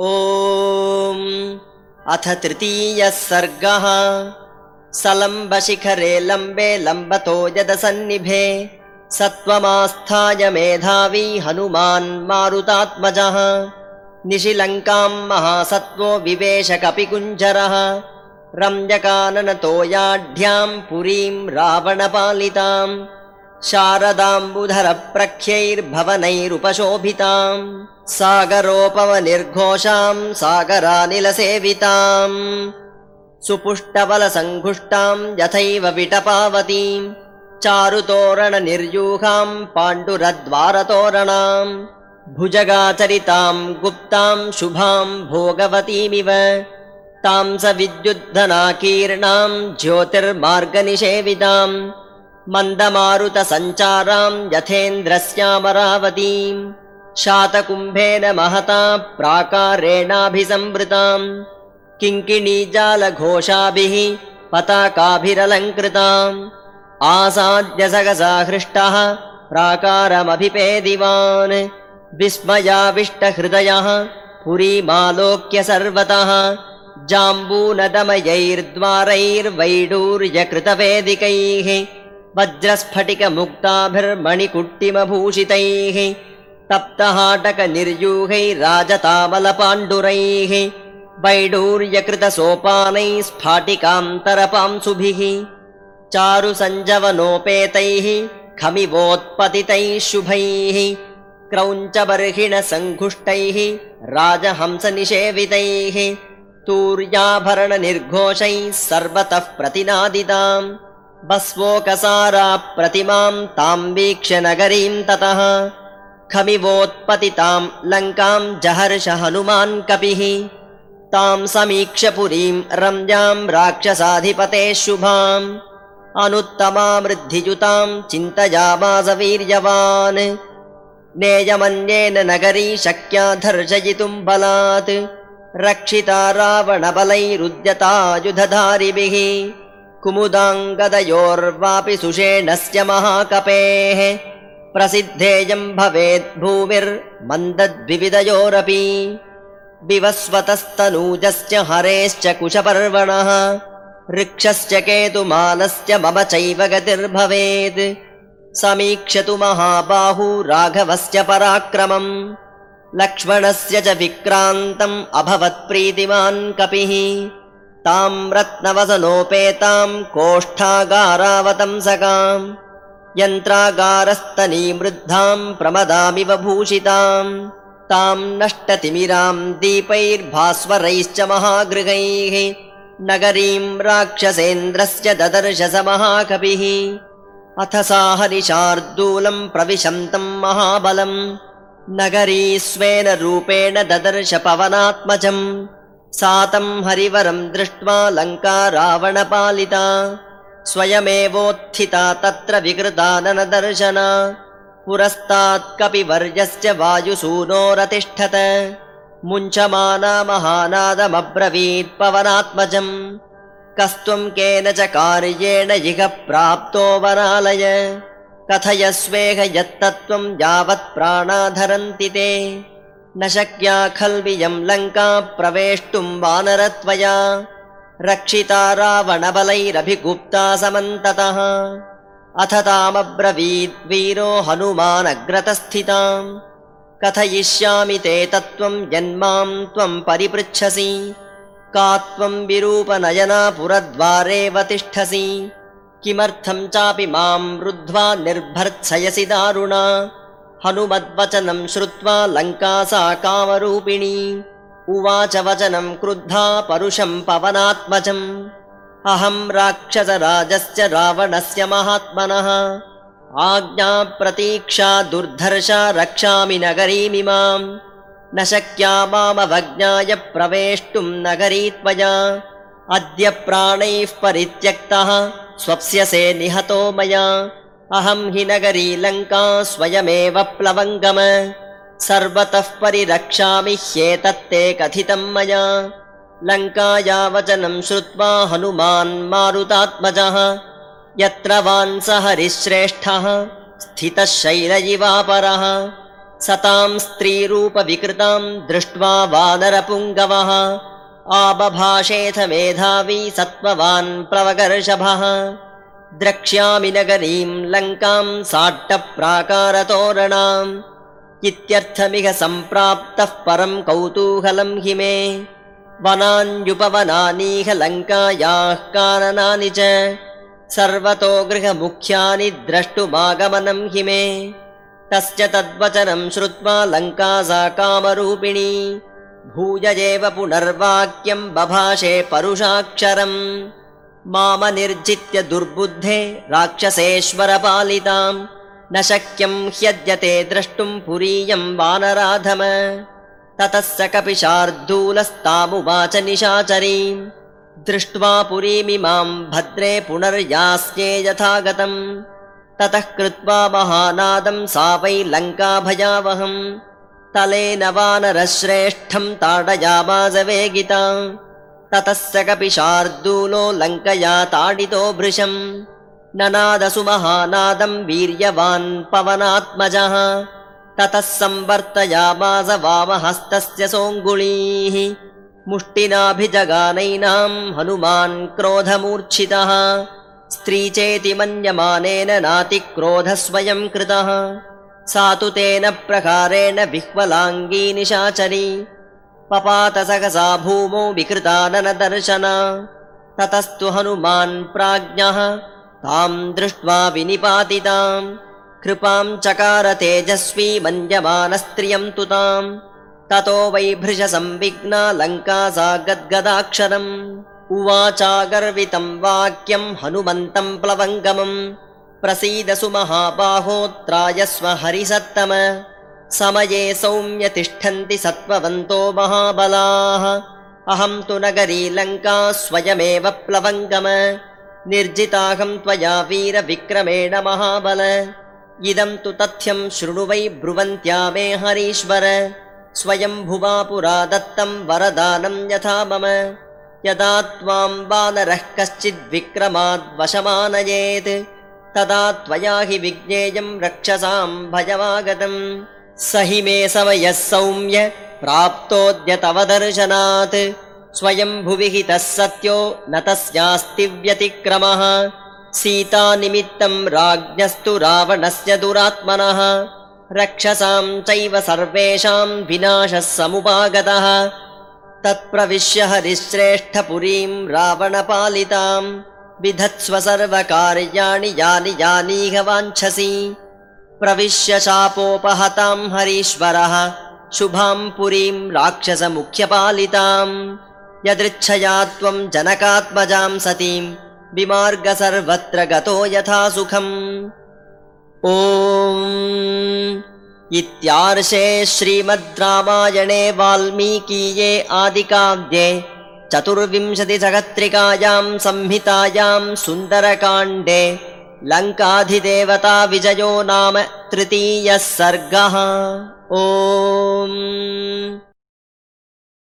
ॐ अथ तृतीयः सर्गः। सलम्बशिखरे लम्बे लम्बतो यदसन्निभे सत्त्वमास्थाय मेधावी हनुमान् मारुतात्मजः। निशिलङ्काम् महासत्त्वो विवेशकपिकुञ्जरः। रम्यकाननतोयाढ्याम् पुरीम् रावणपालिताम्। शारदाम्बुधरप्रख्यैर्भवनैरुपशोभिताम् सागरोपवनिर्घोषाम् सागरानिलसेविताम्। सुपुष्टबलसङ्घुष्टाम् यथैव विटपावतीम्। चारुतोरणनिर्यूहाम् पाण्डुरद्वारतोरणाम्। भुजगाचरिताम् गुप्ताम् शुभाम् भोगवतीमिव। तां स विद्युद्धनाकीर्णाम् ज्योतिर्मार्गनिषेविताम्। मन्दमारुतसञ्चाराम् यथेन्द्रस्यामरावतीम् शातकुम्भेन महता प्राकारेणाभिसंवृताम् किङ्किणीजालघोषाभिः पताकाभिरलङ्कृताम् आसाद्य सगसा हृष्टः प्राकारमभिपेदिवान् विस्मयाविष्टहृदयः पुरीमालोक्य सर्वतः जाम्बूनदमयैर्द्वारैर्वैडूर्यकृतवेदिकैः वज्रस्फटिकमुक्ताभिर्मणिकुट्टिमभूषितैः तप्तहाटकनिर्यूहैराजतामलपाण्डुरैः वैडूर्यकृतसोपानैः स्फाटिकान्तरपांसुभिः चारुसञ्जवनोपेतैः खमिवोत्पतितैः शुभैः क्रौञ्चबर्हिणसङ्घुष्टैः राजहंसनिषेवितैः तूर्याभरणनिर्घोषैः सर्वतः प्रतिनादिताम् बस्वोकसारा प्रतिमाम् ताम् वीक्ष्य नगरीम् ततः खमिवोत्पतिताम् लङ्काम् जहर्ष हनुमान् कपिः। ताम् समीक्ष्य पुरीम् रम्याम् राक्षसाधिपतेः शुभाम्। अनुत्तमामृद्धियुताम् चिन्तयामास वीर्यवान् नेयमन्येन नगरी शक्या दर्शयितुम् बलात्। रक्षिता रावणबलैरुद्यतायुधधारिभिः। कुमुदाङ्गदयोर्वापि सुषेणस्य महाकपेः प्रसिद्धेयम् भवेत् भूमिर्मन्दद्विविधयोरपि। विवस्वतस्तनूजस्य हरेश्च कुशपर्वणः वृक्षश्च केतुमालस्य मम चैव गतिर्भवेत् समीक्षतु महाबाहु राघवस्य पराक्रमम् लक्ष्मणस्य च विक्रान्तम् अभवत्प्रीतिमान् कपिः। ताम् रत्नवसनोपेताम् कोष्ठागारावतंसकाम् यन्त्रागारस्तनीमृद्धाम् प्रमदामिव भूषिताम् ताम् नष्टतिमिराम् दीपैर्भास्वरैश्च महागृहैः नगरीम् राक्षसेन्द्रस्य ददर्श स महाकपिः अथ सा हरिशार्दूलम् प्रविशन्तम् महाबलम् नगरी स्वेन रूपेण ददर्श पवनात्मजम् सातम् हरिवरम् दृष्ट्वा लङ्का रावणपालिता स्वयमेवोत्थिता तत्र विकृताननदर्शना। पुरस्तात् कपिवर्यस्य वायुसूनोरतिष्ठत। मुञ्चमाना महानादमब्रवीत् पवनात्मजम्। कस्त्वम् केन च कार्येण इह प्राप्तो वरालय कथयस्वेह यत्तत्त्वम् यावत् प्राणाधरन्ति ते। न शक्या खल्वियम् लङ्का प्रवेष्टुम् वानरत्वया रक्षिता रावणबलैरभिगुप्ता समन्ततः। अथ तामब्रवीद् वीरो हनुमानग्रतस्थिताम्। कथयिष्यामि ते तत्त्वम् यन्माम् त्वम् परिपृच्छसि। का त्वम् विरूपनयना पुरद्वारेव तिष्ठसि किमर्थम् चापि माम् रुद्ध्वा निर्भर्त्सयसि दारुणा। हनुमद्वचनम् श्रुत्वा लङ्का सा कामरूपिणी उवाच वचनम् क्रुद्धा परुषम् पवनात्मजम्। अहम् राक्षसराजस्य रावणस्य महात्मनः। आज्ञाप्रतीक्षा दुर्धर्षा रक्षामि नगरीमिमाम् न शक्या मामवज्ञाय प्रवेष्टुम् नगरी त्वया। अद्य प्राणैः परित्यक्तः स्वप्स्यसे निहतो मया। अहम् हि नगरी लङ्का स्वयमेव प्लवङ्गम सर्वतः परिरक्षामि ह्येतत्ते कथितम् मया। लङ्काया वचनम् श्रुत्वा हनुमान् मारुतात्मजः। यत्र वान् स हरिश्रेष्ठः स्थितः शैल इवापरः सतां स्त्रीरूपविकृतां दृष्ट्वा वानरपुङ्गवः। आबभाषेथ मेधावी सत्त्ववान् प्लवगर्षभः द्रक्ष्यामि नगरीं लङ्कां साट्टप्राकारतोरणाम् इत्यर्थमिह सम्प्राप्तः परं कौतूहलं हि मे। वनान्युपवनानीह लङ्कायाः काननानि च। सर्वतो गृहमुख्यानि द्रष्टुमागमनं हि मे। तस्य तद्वचनं श्रुत्वा लङ्का सा कामरूपिणी। भूय एव पुनर्वाक्यं बभाषे परुषाक्षरम्। मामनिर्जित्य दुर्बुद्धे राक्षसेश्वरपालिताम् न शक्यं ह्यद्यते द्रष्टुं पुरीयं वानराधम। ततः स कपिशार्दूलस्तामुवाच निशाचरीम् दृष्ट्वा पुरीमिमां भद्रे पुनर्यास्ये यथागतम्। ततः कृत्वा महानादं सा वै लङ्काभयावहम्। तलेन वानरश्रेष्ठं ताडयामाजवेगिता ततः स कपिशार्दूलो लङ्कया ताडितो भृशम् ननादसु महानादं वीर्यवान् पवनात्मजः। ततः संवर्तयामास वामहस्तस्य सोऽङ्गुलीः मुष्टिनाभिजगानैनां हनुमान् क्रोधमूर्च्छितः। स्त्री चेति मन्यमानेन नातिक्रोधस्वयं कृतः। सा तु तेन प्रकारेण विह्वलाङ्गी निशाचरी। पपातसहसा भूमौ विकृता ननदर्शना ततस्तु हनुमान् प्राज्ञः तां दृष्ट्वा विनिपातिताम्। कृपां चकार तेजस्वी मन्यमानस्त्रियं तु ताम्। ततो वै भृशसंविघ्ना लङ्का सा गद्गदाक्षरम् उवाचागर्वितं वाक्यं हनुमन्तं प्लवङ्गमम् प्रसीदसु महाबाहोत्रायस्व हरिसत्तम। समये सौम्य तिष्ठन्ति सत्त्ववन्तो महाबलाः। अहं तु नगरी लङ्का स्वयमेव प्लवङ्गम निर्जिताहं त्वया वीरविक्रमेण महाबल। इदं तु तथ्यं शृणु वै ब्रुवन्त्या मे हरीश्वर। स्वयं भुवा पुरा दत्तं वरदानं यथा मम। यदा त्वां वानरः कश्चिद्विक्रमाद्वशमानयेत् तदा त्वया हि विज्ञेयं रक्षसां भयमागतम्। स हि मे समयः सौम्य प्राप्तोऽद्य तव दर्शनात् स्वयं भुवि हितः सत्यो न तस्यास्ति व्यतिक्रमः। सीतानिमित्तं राज्ञस्तु रावणस्य दुरात्मनः। रक्षसां चैव सर्वेषां विनाशः समुपागतः। तत्प्रविश्य हरिश्रेष्ठपुरीं रावणपालितां विधत्स्व सर्वकार्याणि यानि यानीह वाञ्छसि। प्रविश्य शापोपहतां हरीश्वरः। शुभां पुरीं राक्षसमुख्यपालिताम् यदृच्छया त्वं जनकात्मजां सतीं विमार्ग सर्वत्र गतो यथा सुखम्। ॐ इत्यार्षे श्रीमद् रामायणे वाल्मीकीये आदिकाव्ये चतुर्विंशतिसहस्रिकायां संहितायां सुन्दरकाण्डे लङ्काधिदेवता विजयो नाम तृतीयः सर्गः। ॐ